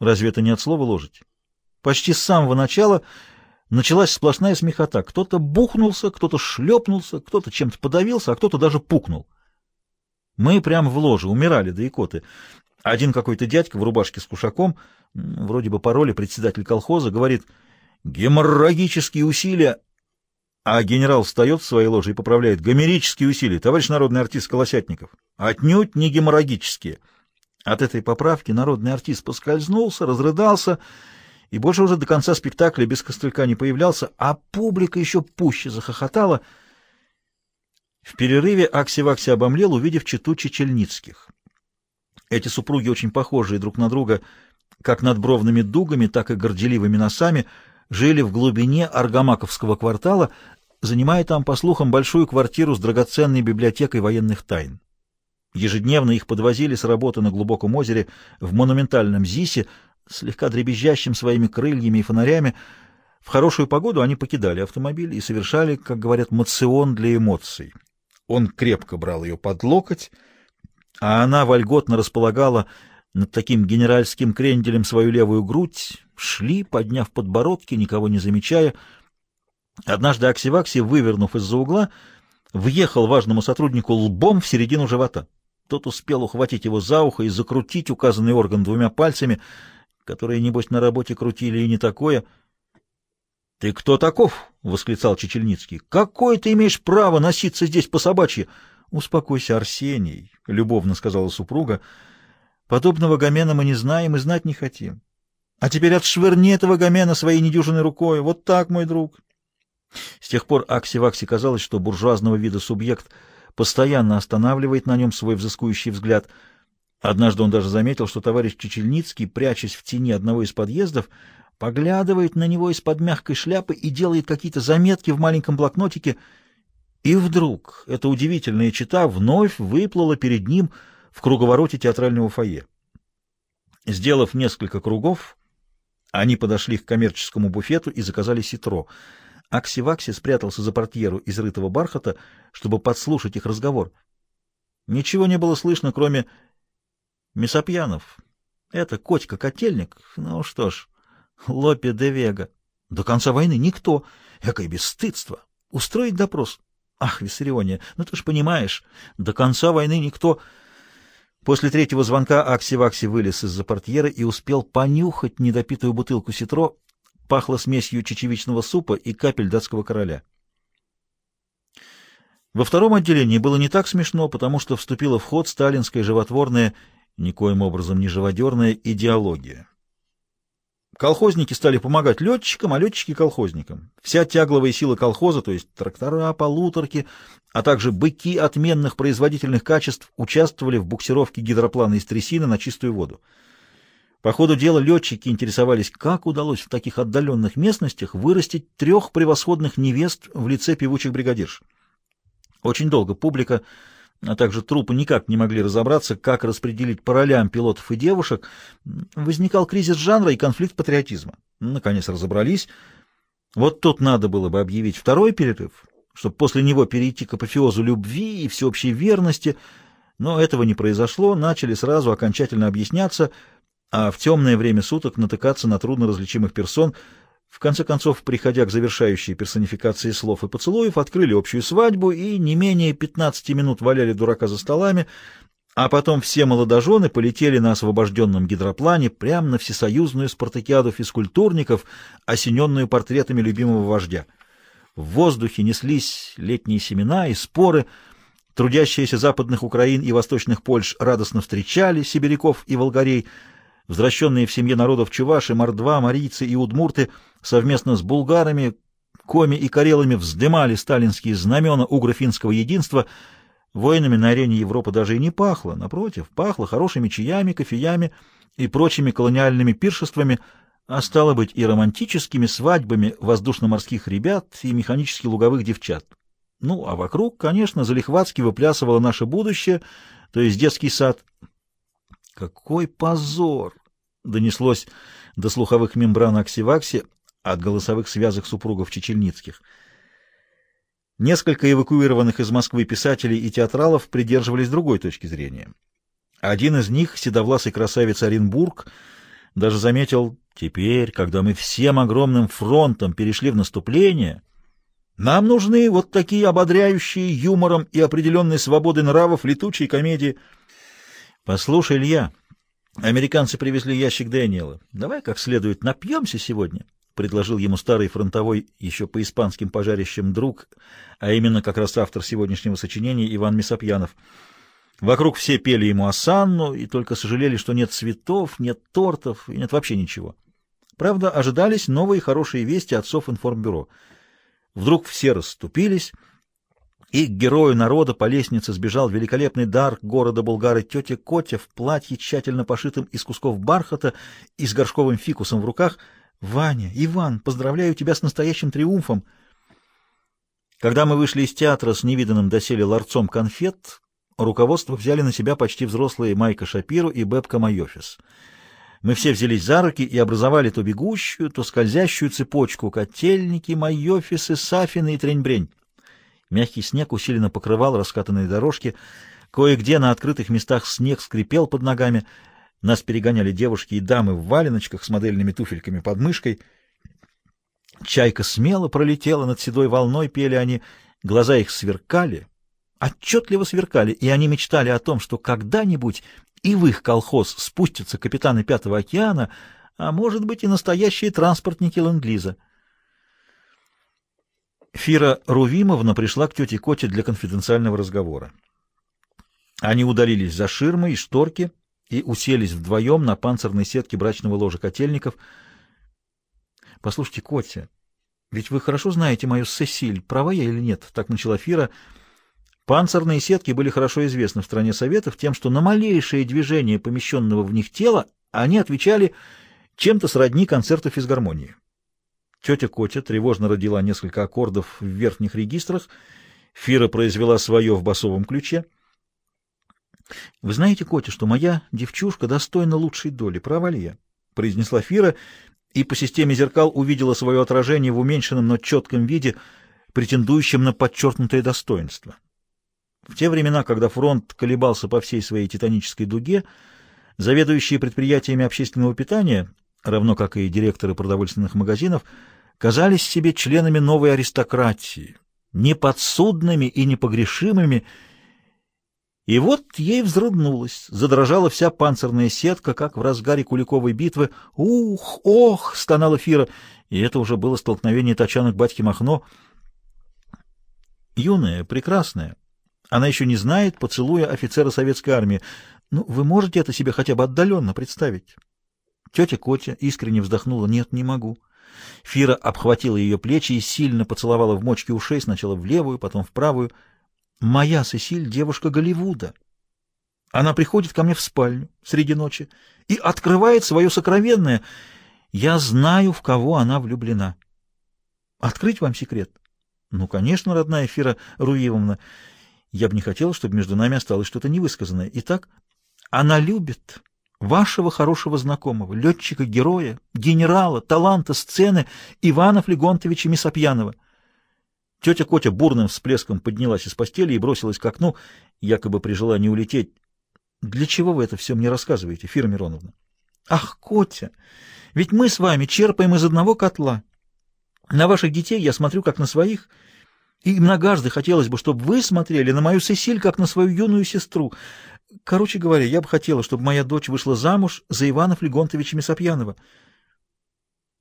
Разве это не от слова ложить? Почти с самого начала началась сплошная смехота. Кто-то бухнулся, кто-то шлепнулся, кто-то чем-то подавился, а кто-то даже пукнул. Мы прямо в ложе умирали до икоты. Один какой-то дядька в рубашке с кушаком, вроде бы по роли председатель колхоза, говорит «геморрагические усилия», а генерал встает в своей ложе и поправляет «гомерические усилия, товарищ народный артист Колосятников». Отнюдь не геморрагические. От этой поправки народный артист поскользнулся, разрыдался и больше уже до конца спектакля без костылька не появлялся, а публика еще пуще захохотала. В перерыве Акси-Вакси обомлел, увидев читу Чечельницких. Эти супруги, очень похожие друг на друга, как над бровными дугами, так и горделивыми носами, жили в глубине Аргамаковского квартала, занимая там, по слухам, большую квартиру с драгоценной библиотекой военных тайн. Ежедневно их подвозили с работы на глубоком озере в монументальном ЗИСе, слегка дребезжащим своими крыльями и фонарями. В хорошую погоду они покидали автомобиль и совершали, как говорят, мацион для эмоций. Он крепко брал ее под локоть, а она вольготно располагала над таким генеральским кренделем свою левую грудь, шли, подняв подбородки, никого не замечая. Однажды Аксивакси, вывернув из-за угла, въехал важному сотруднику лбом в середину живота. Тот успел ухватить его за ухо и закрутить указанный орган двумя пальцами, которые, небось, на работе крутили и не такое. — Ты кто таков? — восклицал Чечельницкий. — Какое ты имеешь право носиться здесь по собачьи? — Успокойся, Арсений, — любовно сказала супруга. — Подобного гомена мы не знаем и знать не хотим. А теперь отшвырни этого гомена своей недюжиной рукой. Вот так, мой друг. С тех пор Акси-Вакси казалось, что буржуазного вида субъект — постоянно останавливает на нем свой взыскующий взгляд. Однажды он даже заметил, что товарищ Чечельницкий, прячась в тени одного из подъездов, поглядывает на него из-под мягкой шляпы и делает какие-то заметки в маленьком блокнотике. И вдруг эта удивительная чита вновь выплыла перед ним в круговороте театрального фойе. Сделав несколько кругов, они подошли к коммерческому буфету и заказали ситро — Акси-Вакси спрятался за портьеру из рытого бархата, чтобы подслушать их разговор. Ничего не было слышно, кроме Месопьянов. Это Котька-котельник. Ну что ж, Лопе де Вега. До конца войны никто. Экое бесстыдство. Устроить допрос. Ах, Виссариония, ну ты ж понимаешь, до конца войны никто... После третьего звонка Акси-Вакси вылез из-за портьеры и успел понюхать недопитую бутылку ситро, пахло смесью чечевичного супа и капель датского короля. Во втором отделении было не так смешно, потому что вступила в ход сталинская животворная, никоим образом не живодерная идеология. Колхозники стали помогать летчикам, а летчики — колхозникам. Вся тягловая сила колхоза, то есть трактора, полуторки, а также быки отменных производительных качеств, участвовали в буксировке гидроплана из трясины на чистую воду. По ходу дела летчики интересовались, как удалось в таких отдаленных местностях вырастить трех превосходных невест в лице певучих бригадирш. Очень долго публика, а также трупы никак не могли разобраться, как распределить по ролям пилотов и девушек. Возникал кризис жанра и конфликт патриотизма. Наконец разобрались. Вот тут надо было бы объявить второй перерыв, чтобы после него перейти к апофеозу любви и всеобщей верности, но этого не произошло, начали сразу окончательно объясняться — а в темное время суток натыкаться на трудно различимых персон, в конце концов, приходя к завершающей персонификации слов и поцелуев, открыли общую свадьбу и не менее 15 минут валяли дурака за столами, а потом все молодожены полетели на освобожденном гидроплане прямо на всесоюзную спартакиаду физкультурников, осененную портретами любимого вождя. В воздухе неслись летние семена и споры, трудящиеся западных Украин и восточных Польш радостно встречали сибиряков и волгарей, Возвращенные в семье народов чуваши, мордва, марийцы и удмурты совместно с булгарами, коми и карелами вздымали сталинские знамена угро-финского единства. Воинами на арене Европы даже и не пахло. Напротив, пахло хорошими чаями, кофеями и прочими колониальными пиршествами, а стало быть и романтическими свадьбами воздушно-морских ребят и механически луговых девчат. Ну, а вокруг, конечно, залихватски выплясывало наше будущее, то есть детский сад — какой позор! Донеслось до слуховых мембран Аксивакси от голосовых связок супругов Чечельницких. Несколько эвакуированных из Москвы писателей и театралов придерживались другой точки зрения. Один из них, седовласый красавец Оренбург, Даже заметил, теперь, когда мы всем огромным фронтом перешли в наступление, нам нужны вот такие ободряющие юмором и определенной свободой нравов летучие комедии. Послушай, Илья, американцы привезли ящик Дэниела. Давай как следует напьемся сегодня, — предложил ему старый фронтовой еще по испанским пожарищам друг, а именно как раз автор сегодняшнего сочинения Иван Месопьянов. Вокруг все пели ему осанну и только сожалели, что нет цветов, нет тортов и нет вообще ничего. Правда, ожидались новые хорошие вести отцов информбюро — Вдруг все расступились, и к герою народа по лестнице сбежал великолепный дар города Булгары тетя Котя в платье, тщательно пошитом из кусков бархата и с горшковым фикусом в руках. «Ваня, Иван, поздравляю тебя с настоящим триумфом!» Когда мы вышли из театра с невиданным доселе ларцом конфет, руководство взяли на себя почти взрослые Майка Шапиру и Бебка Майофис — мы все взялись за руки и образовали то бегущую, то скользящую цепочку котельники, майофисы, сафины и трень-брень. Мягкий снег усиленно покрывал раскатанные дорожки. Кое-где на открытых местах снег скрипел под ногами. Нас перегоняли девушки и дамы в валеночках с модельными туфельками под мышкой. Чайка смело пролетела над седой волной, пели они. Глаза их сверкали, отчетливо сверкали, и они мечтали о том, что когда-нибудь и в их колхоз спустятся капитаны Пятого океана, а может быть и настоящие транспортники Ленд-Лиза. Фира Рувимовна пришла к тете Коте для конфиденциального разговора. Они удалились за ширмы и шторки и уселись вдвоем на панцирной сетке брачного ложа котельников. — Послушайте, Котя, ведь вы хорошо знаете мою Сесиль, права я или нет? — так начала Фира — Панцирные сетки были хорошо известны в стране Советов тем, что на малейшее движение помещенного в них тела они отвечали чем-то сродни концерту физгармонии. Тетя Котя тревожно родила несколько аккордов в верхних регистрах, Фира произвела свое в басовом ключе. «Вы знаете, Котя, что моя девчушка достойна лучшей доли, права ли я?» — произнесла Фира, и по системе зеркал увидела свое отражение в уменьшенном, но четком виде, претендующем на подчеркнутое достоинство. В те времена, когда фронт колебался по всей своей титанической дуге, заведующие предприятиями общественного питания, равно как и директоры продовольственных магазинов, казались себе членами новой аристократии, неподсудными и непогрешимыми, и вот ей взрыднулось, задрожала вся панцирная сетка, как в разгаре Куликовой битвы. «Ух, ох!» — стонала Фира, и это уже было столкновение тачанок батьки Махно. Юная, прекрасная, она еще не знает поцелуя офицера советской армии. Ну, вы можете это себе хотя бы отдаленно представить? Тетя Котя искренне вздохнула. Нет, не могу. Фира обхватила ее плечи и сильно поцеловала в мочки ушей, сначала в левую, потом в правую. Моя Сесиль — девушка Голливуда. Она приходит ко мне в спальню среди ночи и открывает свое сокровенное. Я знаю, в кого она влюблена. Открыть вам секрет? Ну, конечно, родная Фира Руевовна. Я бы не хотел, чтобы между нами осталось что-то невысказанное. Итак, она любит вашего хорошего знакомого, летчика-героя, генерала, таланта сцены Ивана Флегонтовича Мисопьянова. Тетя Котя бурным всплеском поднялась из постели и бросилась к окну, якобы при желании улететь. Для чего вы это все мне рассказываете, Фира Мироновна? Ах, Котя, ведь мы с вами черпаем из одного котла. На ваших детей я смотрю как на своих — и многожды хотелось бы, чтобы вы смотрели на мою Сесиль, как на свою юную сестру. Короче говоря, я бы хотела, чтобы моя дочь вышла замуж за Ивана Флегонтовича Месопьянова.